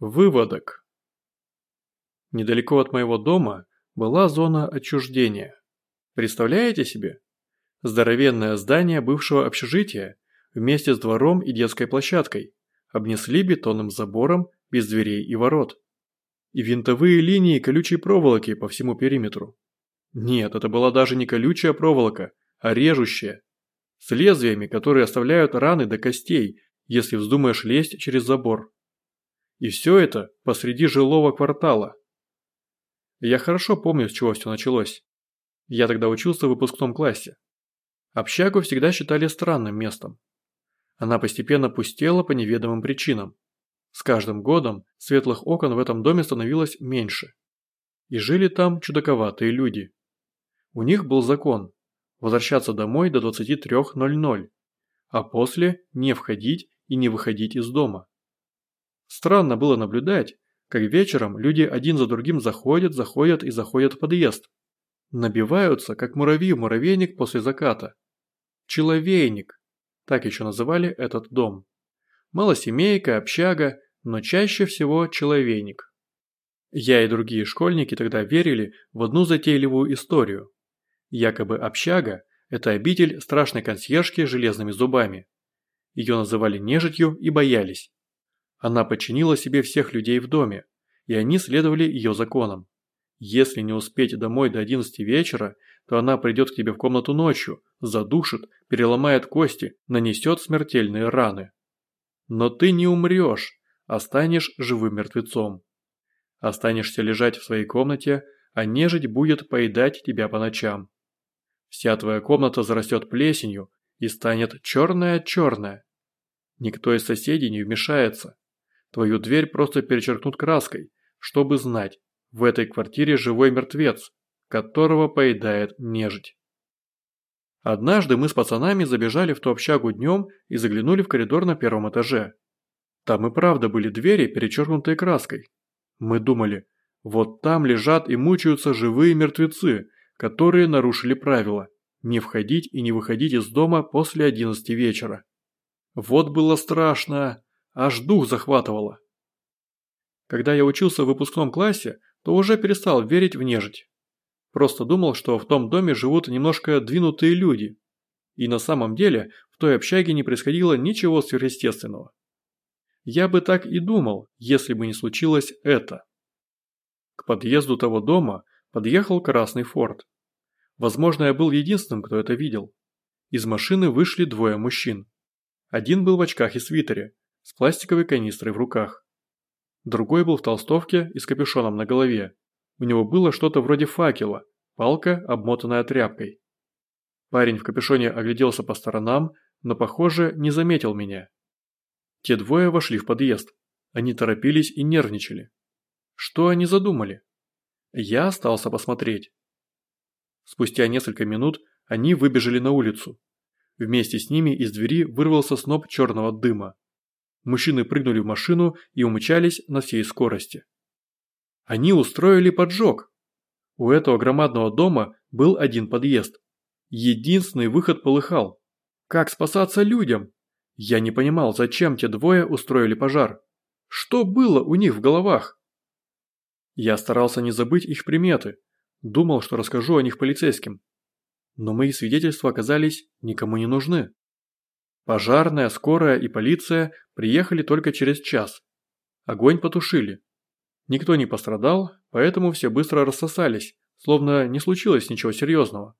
Выводок. Недалеко от моего дома была зона отчуждения. Представляете себе? Здоровенное здание бывшего общежития вместе с двором и детской площадкой обнесли бетонным забором без дверей и ворот. И винтовые линии колючей проволоки по всему периметру. Нет, это была даже не колючая проволока, а режущая. С лезвиями, которые оставляют раны до костей, если вздумаешь лезть через забор. И все это посреди жилого квартала. Я хорошо помню, с чего все началось. Я тогда учился в выпускном классе. Общагу всегда считали странным местом. Она постепенно пустела по неведомым причинам. С каждым годом светлых окон в этом доме становилось меньше. И жили там чудаковатые люди. У них был закон – возвращаться домой до 23.00, а после не входить и не выходить из дома. Странно было наблюдать, как вечером люди один за другим заходят, заходят и заходят в подъезд. Набиваются, как муравьи в муравейник после заката. Человейник. Так еще называли этот дом. Малосемейка, общага, но чаще всего человейник. Я и другие школьники тогда верили в одну затейливую историю. Якобы общага – это обитель страшной консьержки с железными зубами. Ее называли нежитью и боялись. Она подчинила себе всех людей в доме, и они следовали ее законам. Если не успеть домой до 11 вечера, то она придет к тебе в комнату ночью, задушит, переломает кости, нанесет смертельные раны. Но ты не умрешь, а станешь живым мертвецом. Останешься лежать в своей комнате, а нежить будет поедать тебя по ночам. Вся твоя комната зарастет плесенью и станет черная-черная. Никто из соседей не вмешается. Твою дверь просто перечеркнут краской, чтобы знать, в этой квартире живой мертвец, которого поедает нежить. Однажды мы с пацанами забежали в ту общагу днем и заглянули в коридор на первом этаже. Там и правда были двери, перечеркнутые краской. Мы думали, вот там лежат и мучаются живые мертвецы, которые нарушили правила – не входить и не выходить из дома после 11 вечера. Вот было страшно, аж дух захватывало. Когда я учился в выпускном классе, то уже перестал верить в нежить. Просто думал, что в том доме живут немножко двинутые люди. И на самом деле в той общаге не происходило ничего сверхъестественного. Я бы так и думал, если бы не случилось это. К подъезду того дома подъехал красный форт. Возможно, я был единственным, кто это видел. Из машины вышли двое мужчин. Один был в очках и свитере, с пластиковой канистрой в руках. Другой был в толстовке и с капюшоном на голове. У него было что-то вроде факела, палка, обмотанная тряпкой. Парень в капюшоне огляделся по сторонам, но, похоже, не заметил меня. Те двое вошли в подъезд. Они торопились и нервничали. Что они задумали? Я остался посмотреть. Спустя несколько минут они выбежали на улицу. Вместе с ними из двери вырвался сноп черного дыма. Мужчины прыгнули в машину и умчались на всей скорости. Они устроили поджог. У этого громадного дома был один подъезд. Единственный выход полыхал. Как спасаться людям? Я не понимал, зачем те двое устроили пожар. Что было у них в головах? Я старался не забыть их приметы. Думал, что расскажу о них полицейским. Но мои свидетельства оказались никому не нужны. Пожарная, скорая и полиция приехали только через час. Огонь потушили. Никто не пострадал, поэтому все быстро рассосались, словно не случилось ничего серьезного.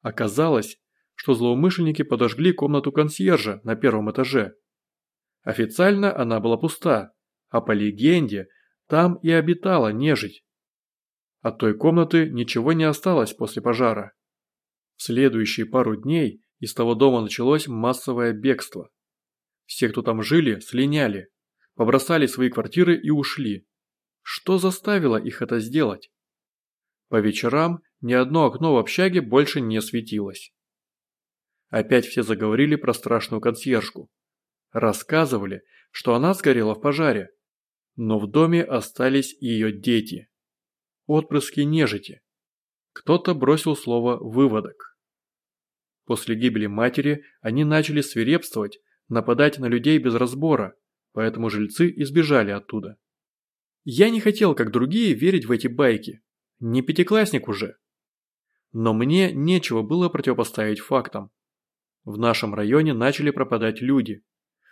Оказалось, что злоумышленники подожгли комнату консьержа на первом этаже. Официально она была пуста, а по легенде там и обитала нежить. От той комнаты ничего не осталось после пожара. В следующие пару дней из того дома началось массовое бегство. Все, кто там жили, слиняли, побросали свои квартиры и ушли. Что заставило их это сделать? По вечерам ни одно окно в общаге больше не светилось. Опять все заговорили про страшную консьержку. Рассказывали, что она сгорела в пожаре. Но в доме остались ее дети. Отпрыски нежити. Кто-то бросил слово «выводок». После гибели матери они начали свирепствовать, нападать на людей без разбора, поэтому жильцы избежали оттуда. Я не хотел, как другие, верить в эти байки. Не пятиклассник уже. Но мне нечего было противопоставить фактам. В нашем районе начали пропадать люди.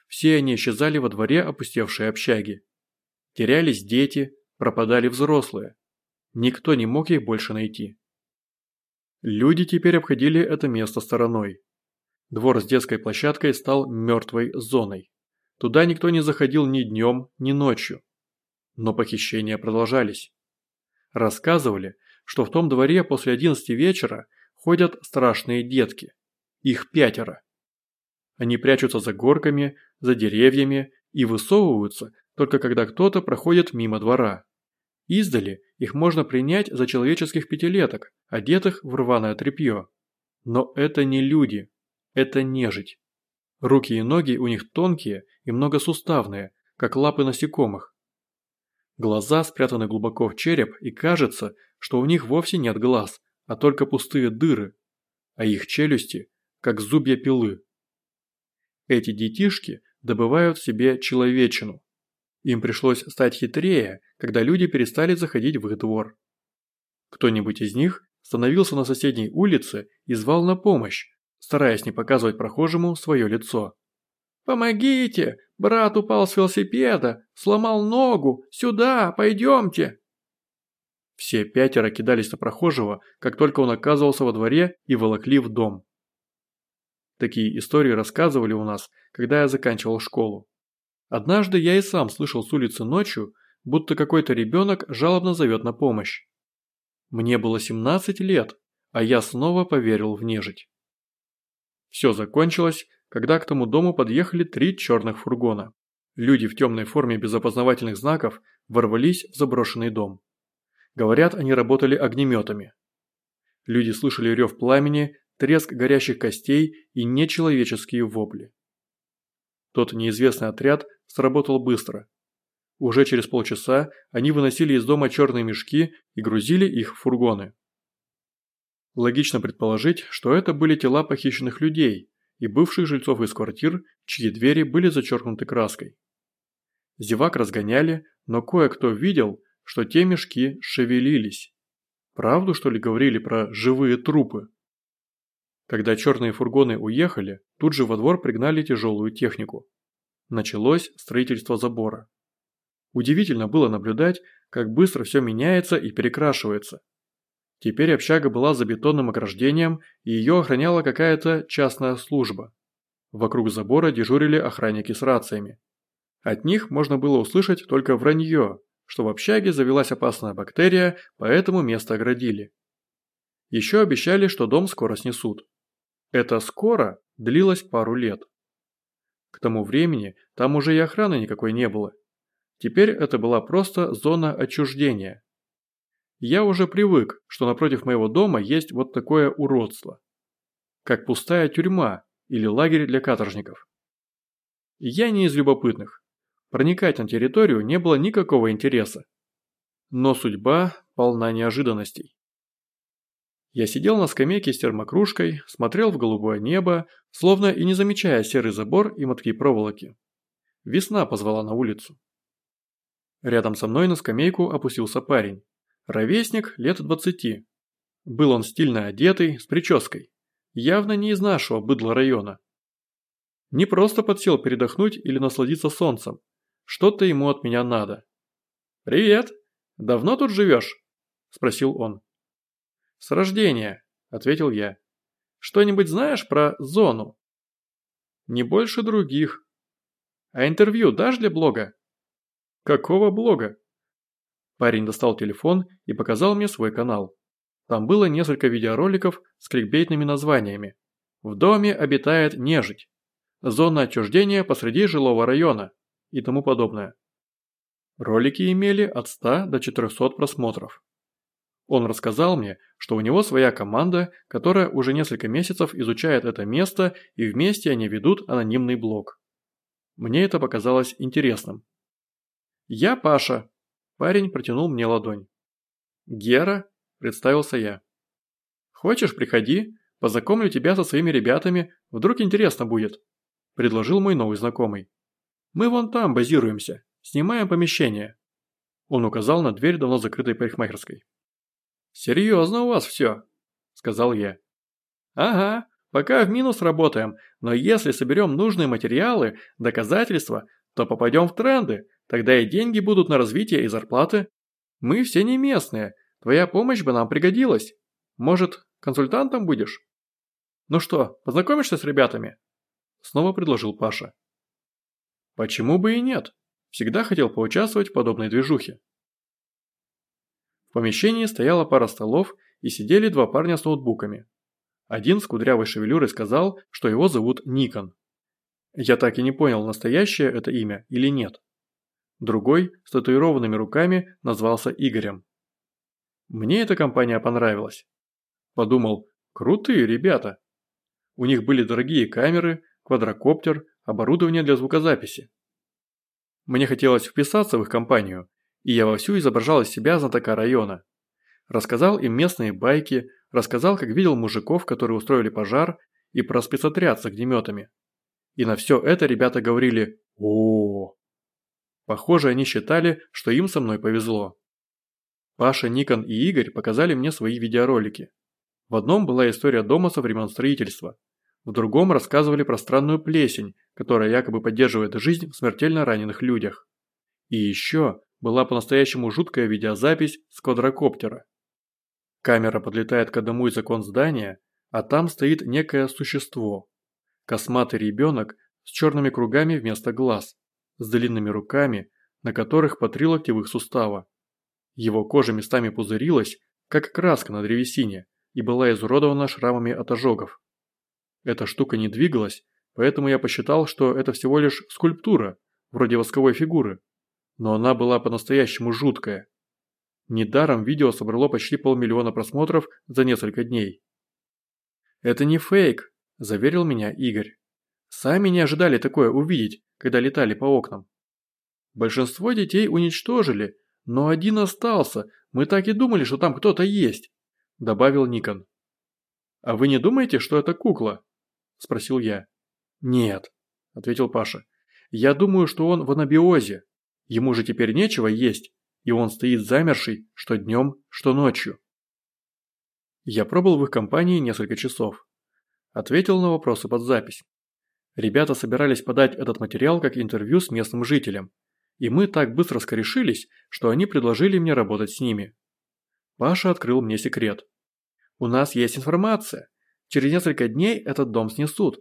Все они исчезали во дворе опустевшей общаги. Терялись дети, пропадали взрослые. Никто не мог их больше найти. Люди теперь обходили это место стороной. Двор с детской площадкой стал мертвой зоной. Туда никто не заходил ни днем, ни ночью. Но похищения продолжались. Рассказывали, что в том дворе после 11 вечера ходят страшные детки. Их пятеро. Они прячутся за горками, за деревьями и высовываются только когда кто-то проходит мимо двора. Издали их можно принять за человеческих пятилеток, одетых в рваное тряпье. Но это не люди, это нежить. Руки и ноги у них тонкие и многосуставные, как лапы насекомых. Глаза спрятаны глубоко в череп и кажется, что у них вовсе нет глаз, а только пустые дыры, а их челюсти как зубья пилы. Эти детишки добывают себе человечину. Им пришлось стать хитрее, когда люди перестали заходить в их двор. Кто-нибудь из них становился на соседней улице и звал на помощь, стараясь не показывать прохожему свое лицо. «Помогите! Брат упал с велосипеда, сломал ногу! Сюда, пойдемте!» Все пятеро кидались на прохожего, как только он оказывался во дворе и волокли в дом. Такие истории рассказывали у нас, когда я заканчивал школу. Однажды я и сам слышал с улицы ночью, будто какой-то ребенок жалобно зовет на помощь. Мне было 17 лет, а я снова поверил в нежить. Все закончилось, когда к тому дому подъехали три черных фургона. Люди в темной форме без опознавательных знаков ворвались в заброшенный дом. Говорят, они работали огнеметами. Люди слышали рев пламени треск горящих костей и нечеловеческие вопли. Тот неизвестный отряд сработал быстро. Уже через полчаса они выносили из дома черные мешки и грузили их в фургоны. Логично предположить, что это были тела похищенных людей и бывших жильцов из квартир, чьи двери были зачеркнуты краской. Зевак разгоняли, но кое-кто видел, что те мешки шевелились. Правду, что ли, говорили про живые трупы? Когда черные фургоны уехали, тут же во двор пригнали тяжелую технику. Началось строительство забора. Удивительно было наблюдать, как быстро все меняется и перекрашивается. Теперь общага была за бетонным ограждением, и ее охраняла какая-то частная служба. Вокруг забора дежурили охранники с рациями. От них можно было услышать только вранье, что в общаге завелась опасная бактерия, поэтому место оградили. Еще обещали, что дом скоро снесут. Это скоро длилось пару лет. К тому времени там уже и охраны никакой не было. Теперь это была просто зона отчуждения. Я уже привык, что напротив моего дома есть вот такое уродство. Как пустая тюрьма или лагерь для каторжников. Я не из любопытных. Проникать на территорию не было никакого интереса. Но судьба полна неожиданностей. Я сидел на скамейке с термокружкой, смотрел в голубое небо, словно и не замечая серый забор и мотки проволоки. Весна позвала на улицу. Рядом со мной на скамейку опустился парень. Ровесник лет двадцати. Был он стильно одетый, с прической. Явно не из нашего быдла района. Не просто подсел передохнуть или насладиться солнцем. Что-то ему от меня надо. «Привет! Давно тут живешь?» – спросил он. «С рождения», – ответил я. «Что-нибудь знаешь про зону?» «Не больше других». «А интервью дашь для блога?» «Какого блога?» Парень достал телефон и показал мне свой канал. Там было несколько видеороликов с кликбейтными названиями. «В доме обитает нежить», «Зона отчуждения посреди жилого района» и тому подобное. Ролики имели от 100 до 400 просмотров. Он рассказал мне, что у него своя команда, которая уже несколько месяцев изучает это место и вместе они ведут анонимный блог. Мне это показалось интересным. «Я Паша». Парень протянул мне ладонь. «Гера», – представился я. «Хочешь, приходи, познакомлю тебя со своими ребятами, вдруг интересно будет», – предложил мой новый знакомый. «Мы вон там базируемся, снимаем помещение». Он указал на дверь давно закрытой парикмахерской. «Серьезно у вас все», – сказал я. «Ага, пока в минус работаем, но если соберем нужные материалы, доказательства, то попадем в тренды, тогда и деньги будут на развитие и зарплаты. Мы все не местные, твоя помощь бы нам пригодилась. Может, консультантом будешь? Ну что, познакомишься с ребятами?» Снова предложил Паша. «Почему бы и нет? Всегда хотел поучаствовать в подобной движухе». В помещении стояла пара столов и сидели два парня с ноутбуками. Один с кудрявой шевелюрой сказал, что его зовут Никон. Я так и не понял, настоящее это имя или нет. Другой, с татуированными руками, назвался Игорем. Мне эта компания понравилась. Подумал, крутые ребята. У них были дорогие камеры, квадрокоптер, оборудование для звукозаписи. Мне хотелось вписаться в их компанию, и я вовсю изображал из себя знатока района. Рассказал им местные байки, рассказал, как видел мужиков, которые устроили пожар, и про спецотряд с огнеметами. И на все это ребята говорили о, Похоже, они считали, что им со мной повезло. Паша, Никон и Игорь показали мне свои видеоролики. В одном была история дома со времен строительства. В другом рассказывали про странную плесень, которая якобы поддерживает жизнь в смертельно раненых людях. И еще была по-настоящему жуткая видеозапись с квадрокоптера. Камера подлетает к одному из окон здания, а там стоит некое существо. Косматый ребенок с черными кругами вместо глаз, с длинными руками, на которых по три локтевых сустава. Его кожа местами пузырилась, как краска на древесине, и была изуродована шрамами от ожогов. Эта штука не двигалась, поэтому я посчитал, что это всего лишь скульптура, вроде восковой фигуры. Но она была по-настоящему жуткая. Недаром видео собрало почти полмиллиона просмотров за несколько дней. «Это не фейк», – заверил меня Игорь. «Сами не ожидали такое увидеть, когда летали по окнам. Большинство детей уничтожили, но один остался, мы так и думали, что там кто-то есть», – добавил Никон. «А вы не думаете, что это кукла?» – спросил я. «Нет», – ответил Паша. «Я думаю, что он в анабиозе. Ему же теперь нечего есть, и он стоит замерший, что днем, что ночью. Я пробыл в их компании несколько часов. Ответил на вопросы под запись. Ребята собирались подать этот материал как интервью с местным жителем. И мы так быстро скорешились, что они предложили мне работать с ними. Паша открыл мне секрет. У нас есть информация. Через несколько дней этот дом снесут.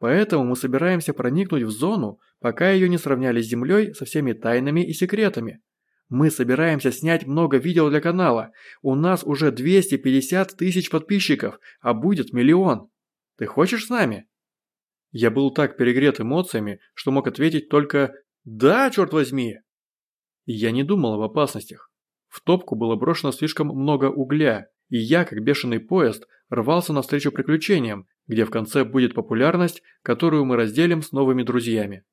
Поэтому мы собираемся проникнуть в зону, пока ее не сравняли с землей со всеми тайнами и секретами. Мы собираемся снять много видео для канала. У нас уже 250 тысяч подписчиков, а будет миллион. Ты хочешь с нами?» Я был так перегрет эмоциями, что мог ответить только «Да, черт возьми!». я не думал об опасностях. В топку было брошено слишком много угля, и я, как бешеный поезд, рвался навстречу приключениям, где в конце будет популярность, которую мы разделим с новыми друзьями.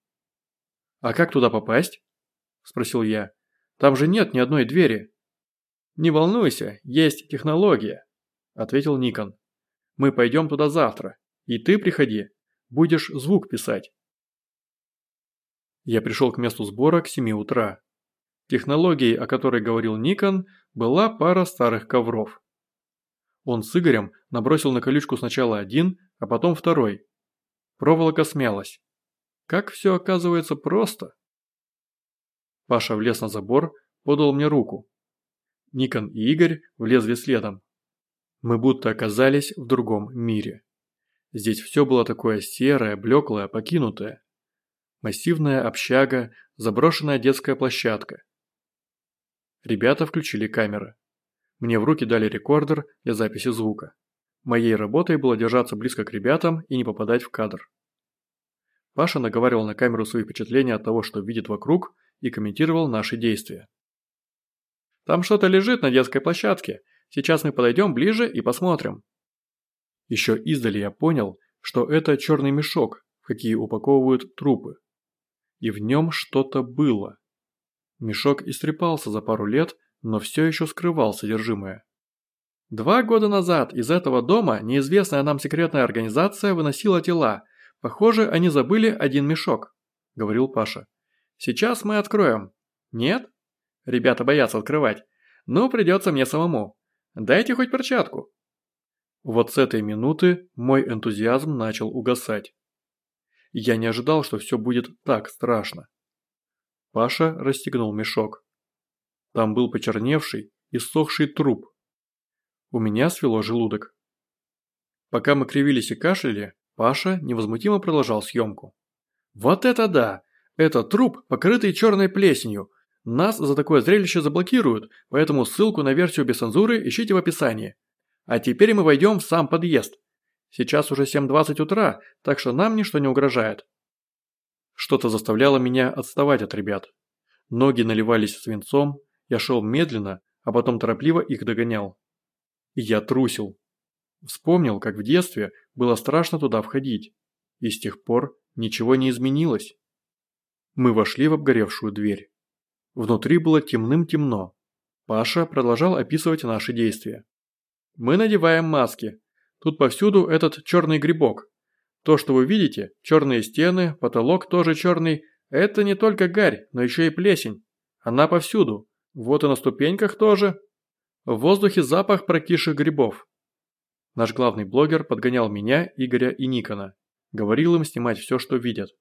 «А как туда попасть?» – спросил я. Там же нет ни одной двери». «Не волнуйся, есть технология», – ответил Никон. «Мы пойдем туда завтра, и ты приходи, будешь звук писать». Я пришел к месту сбора к 7 утра. Технологией, о которой говорил Никон, была пара старых ковров. Он с Игорем набросил на колючку сначала один, а потом второй. Проволока смялась. Как все оказывается просто. Паша влез на забор, подал мне руку. Никон и Игорь влезли следом. Мы будто оказались в другом мире. Здесь все было такое серое, блеклое, покинутое. Массивная общага, заброшенная детская площадка. Ребята включили камеры. Мне в руки дали рекордер для записи звука. Моей работой было держаться близко к ребятам и не попадать в кадр. Паша наговаривал на камеру свои впечатления от того, что видит вокруг, и комментировал наши действия. «Там что-то лежит на детской площадке. Сейчас мы подойдем ближе и посмотрим». Еще издали я понял, что это черный мешок, в какие упаковывают трупы. И в нем что-то было. Мешок истрепался за пару лет, но все еще скрывал содержимое. Два года назад из этого дома неизвестная нам секретная организация выносила тела. Похоже, они забыли один мешок, говорил Паша. Сейчас мы откроем. Нет? Ребята боятся открывать. Ну, придется мне самому. Дайте хоть перчатку. Вот с этой минуты мой энтузиазм начал угасать. Я не ожидал, что все будет так страшно. Паша расстегнул мешок. Там был почерневший и сохший труп. У меня свело желудок. Пока мы кривились и кашляли, Паша невозмутимо продолжал съемку. «Вот это да! Это труп, покрытый черной плесенью. Нас за такое зрелище заблокируют, поэтому ссылку на версию без цензуры ищите в описании. А теперь мы войдем в сам подъезд. Сейчас уже 7.20 утра, так что нам ничто не угрожает». Что-то заставляло меня отставать от ребят. Ноги наливались свинцом, я шел медленно, а потом торопливо их догонял. Я трусил. Вспомнил, как в детстве было страшно туда входить. И с тех пор ничего не изменилось. Мы вошли в обгоревшую дверь. Внутри было темным-темно. Паша продолжал описывать наши действия. Мы надеваем маски. Тут повсюду этот черный грибок. То, что вы видите, черные стены, потолок тоже черный, это не только гарь, но еще и плесень. Она повсюду. Вот и на ступеньках тоже. В воздухе запах прокисших грибов. Наш главный блогер подгонял меня, Игоря и Никона. Говорил им снимать все, что видят.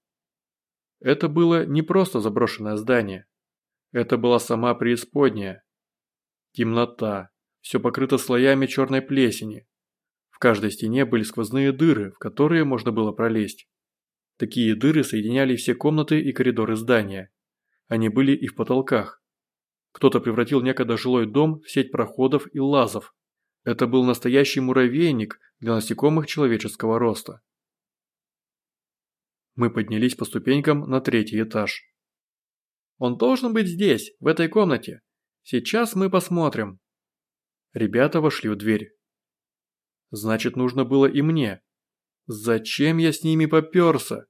Это было не просто заброшенное здание. Это была сама преисподняя. Темнота. Все покрыто слоями черной плесени. В каждой стене были сквозные дыры, в которые можно было пролезть. Такие дыры соединяли все комнаты и коридоры здания. Они были и в потолках. Кто-то превратил некогда жилой дом в сеть проходов и лазов, это был настоящий муравейник для насекомых человеческого роста. Мы поднялись по ступенькам на третий этаж. «Он должен быть здесь, в этой комнате. Сейчас мы посмотрим». Ребята вошли в дверь. Значит, нужно было и мне. Зачем я с ними попёрся?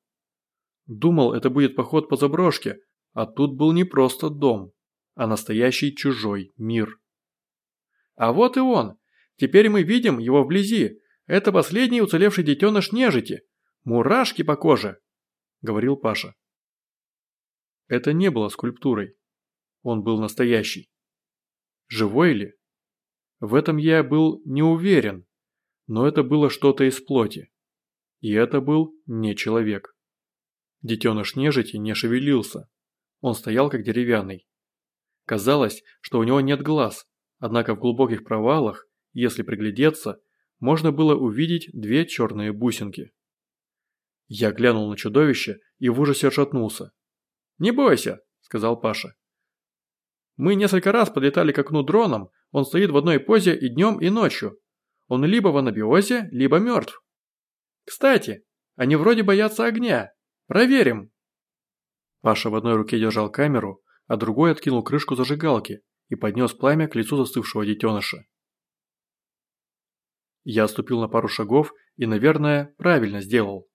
Думал, это будет поход по заброшке, а тут был не просто дом, а настоящий чужой мир. А вот и он, Теперь мы видим его вблизи. Это последний уцелевший детеныш нежити. Мурашки по коже», – говорил Паша. Это не было скульптурой. Он был настоящий. Живой ли? В этом я был не уверен, но это было что-то из плоти. И это был не человек. Детеныш нежити не шевелился. Он стоял как деревянный. Казалось, что у него нет глаз, однако в глубоких провалах если приглядеться, можно было увидеть две черные бусинки. Я глянул на чудовище и в ужасе отшатнулся. «Не бойся», – сказал Паша. «Мы несколько раз подлетали к окну дроном, он стоит в одной позе и днем, и ночью. Он либо в анабиозе, либо мертв. Кстати, они вроде боятся огня. Проверим». Паша в одной руке держал камеру, а другой откинул крышку зажигалки и поднес пламя к лицу застывшего детеныша. Я ступил на пару шагов и, наверное, правильно сделал.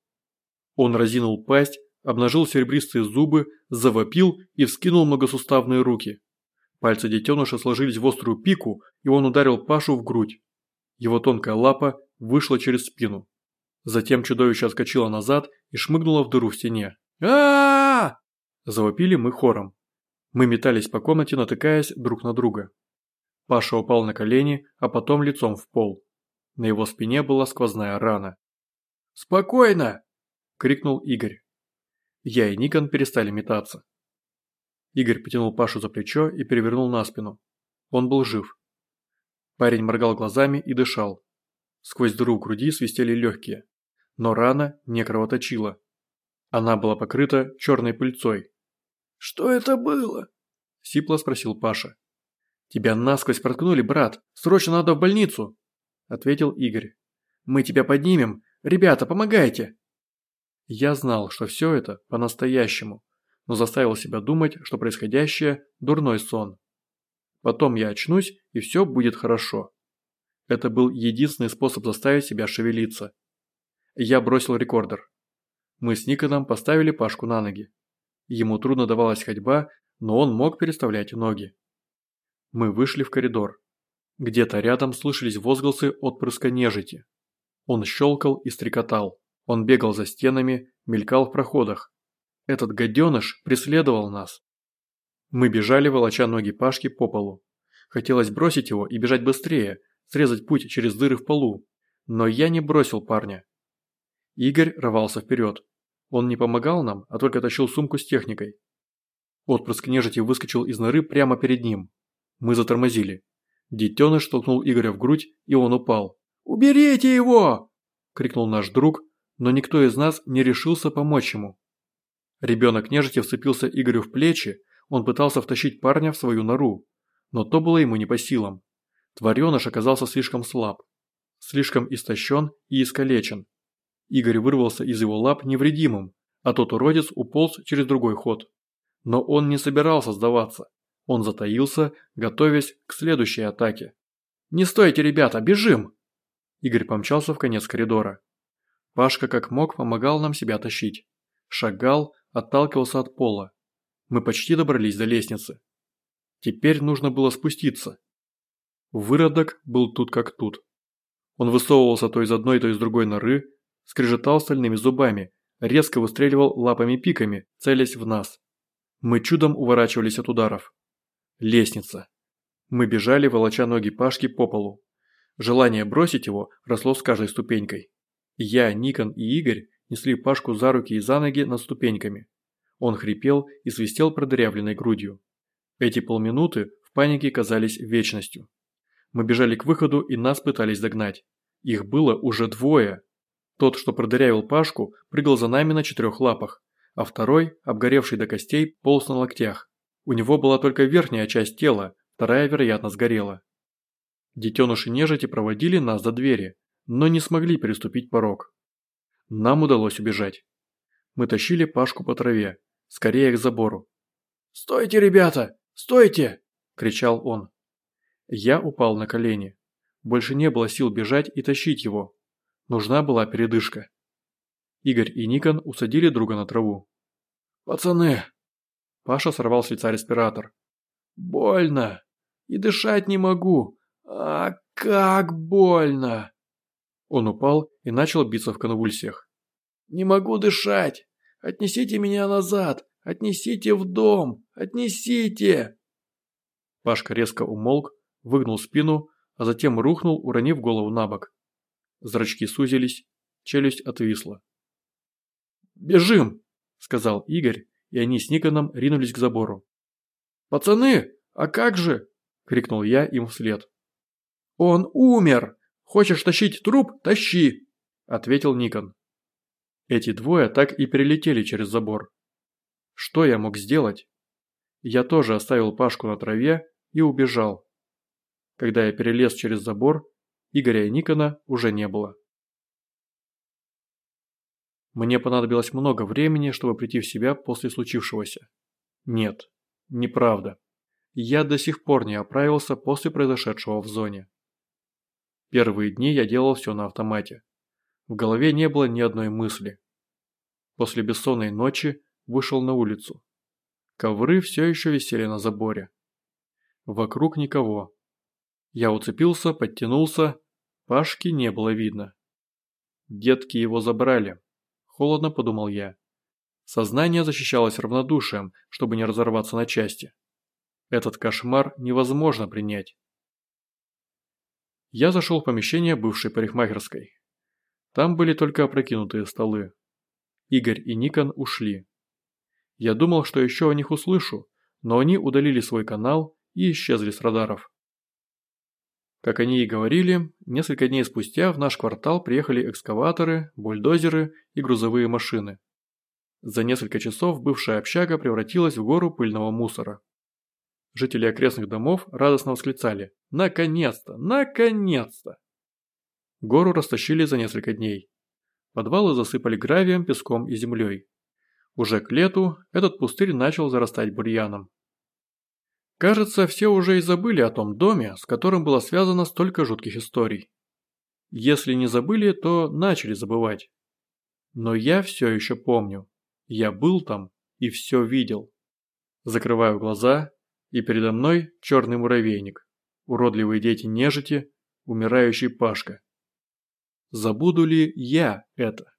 Он разинул пасть, обнажил серебристые зубы, завопил и вскинул многосуставные руки. Пальцы детеныша сложились в острую пику, и он ударил Пашу в грудь. Его тонкая лапа вышла через спину. Затем чудовище отскочило назад и шмыгнуло в дыру в стене. а Завопили мы хором. Мы метались по комнате, натыкаясь друг на друга. Паша упал на колени, а потом лицом в пол. На его спине была сквозная рана. «Спокойно!» – крикнул Игорь. Я и Никон перестали метаться. Игорь потянул Пашу за плечо и перевернул на спину. Он был жив. Парень моргал глазами и дышал. Сквозь дыру груди свистели легкие. Но рана не кровоточила. Она была покрыта черной пыльцой. «Что это было?» – сипло спросил Паша. «Тебя насквозь проткнули, брат. Срочно надо в больницу!» ответил Игорь. «Мы тебя поднимем! Ребята, помогайте!» Я знал, что все это по-настоящему, но заставил себя думать, что происходящее – дурной сон. Потом я очнусь, и все будет хорошо. Это был единственный способ заставить себя шевелиться. Я бросил рекордер. Мы с Никоном поставили Пашку на ноги. Ему трудно давалась ходьба, но он мог переставлять ноги. Мы вышли в коридор. Где-то рядом слышались возгласы отпрыска нежити. Он щелкал и стрекотал. Он бегал за стенами, мелькал в проходах. Этот гаденыш преследовал нас. Мы бежали, волоча ноги Пашки по полу. Хотелось бросить его и бежать быстрее, срезать путь через дыры в полу. Но я не бросил парня. Игорь рвался вперед. Он не помогал нам, а только тащил сумку с техникой. Отпрыск нежити выскочил из норы прямо перед ним. Мы затормозили. Детеныш толкнул Игоря в грудь, и он упал. «Уберите его!» – крикнул наш друг, но никто из нас не решился помочь ему. Ребенок нежити вцепился Игорю в плечи, он пытался втащить парня в свою нору, но то было ему не по силам. Твареныш оказался слишком слаб, слишком истощен и искалечен. Игорь вырвался из его лап невредимым, а тот уродец уполз через другой ход. Но он не собирался сдаваться. Он затаился, готовясь к следующей атаке. «Не стойте, ребята, бежим!» Игорь помчался в конец коридора. Пашка как мог помогал нам себя тащить. Шагал, отталкивался от пола. Мы почти добрались до лестницы. Теперь нужно было спуститься. Выродок был тут как тут. Он высовывался то из одной, то из другой норы, скрежетал стальными зубами, резко выстреливал лапами-пиками, целясь в нас. Мы чудом уворачивались от ударов. Лестница. Мы бежали, волоча ноги Пашки по полу. Желание бросить его росло с каждой ступенькой. Я, Никон и Игорь несли Пашку за руки и за ноги над ступеньками. Он хрипел и свистел продырявленной грудью. Эти полминуты в панике казались вечностью. Мы бежали к выходу и нас пытались догнать. Их было уже двое. Тот, что продырявил Пашку, прыгал за нами на четырех лапах, а второй, обгоревший до костей, полз на локтях. У него была только верхняя часть тела, вторая, вероятно, сгорела. Детеныши нежити проводили нас до двери, но не смогли переступить порог. Нам удалось убежать. Мы тащили Пашку по траве, скорее к забору. «Стойте, ребята! Стойте!» – кричал он. Я упал на колени. Больше не было сил бежать и тащить его. Нужна была передышка. Игорь и Никон усадили друга на траву. «Пацаны!» Паша сорвал с лица респиратор. «Больно! И дышать не могу! А как больно!» Он упал и начал биться в конвульсиях. «Не могу дышать! Отнесите меня назад! Отнесите в дом! Отнесите!» Пашка резко умолк, выгнул спину, а затем рухнул, уронив голову на бок. Зрачки сузились, челюсть отвисла. «Бежим!» – сказал Игорь, и они с Никоном ринулись к забору. «Пацаны, а как же?» – крикнул я им вслед. «Он умер! Хочешь тащить труп – тащи!» – ответил Никон. Эти двое так и перелетели через забор. Что я мог сделать? Я тоже оставил Пашку на траве и убежал. Когда я перелез через забор, Игоря и Никона уже не было. Мне понадобилось много времени, чтобы прийти в себя после случившегося. Нет, неправда. Я до сих пор не оправился после произошедшего в зоне. Первые дни я делал все на автомате. В голове не было ни одной мысли. После бессонной ночи вышел на улицу. Ковры все еще висели на заборе. Вокруг никого. Я уцепился, подтянулся. Пашки не было видно. Детки его забрали. Холодно подумал я. Сознание защищалось равнодушием, чтобы не разорваться на части. Этот кошмар невозможно принять. Я зашел в помещение бывшей парикмахерской. Там были только опрокинутые столы. Игорь и Никон ушли. Я думал, что еще о них услышу, но они удалили свой канал и исчезли с радаров. Как они и говорили, несколько дней спустя в наш квартал приехали экскаваторы, бульдозеры и грузовые машины. За несколько часов бывшая общага превратилась в гору пыльного мусора. Жители окрестных домов радостно восклицали «Наконец-то! Наконец-то!». Гору растащили за несколько дней. Подвалы засыпали гравием, песком и землей. Уже к лету этот пустырь начал зарастать бурьяном. Кажется, все уже и забыли о том доме, с которым было связано столько жутких историй. Если не забыли, то начали забывать. Но я все еще помню. Я был там и все видел. Закрываю глаза, и передо мной черный муравейник, уродливые дети нежити, умирающий Пашка. Забуду ли я это?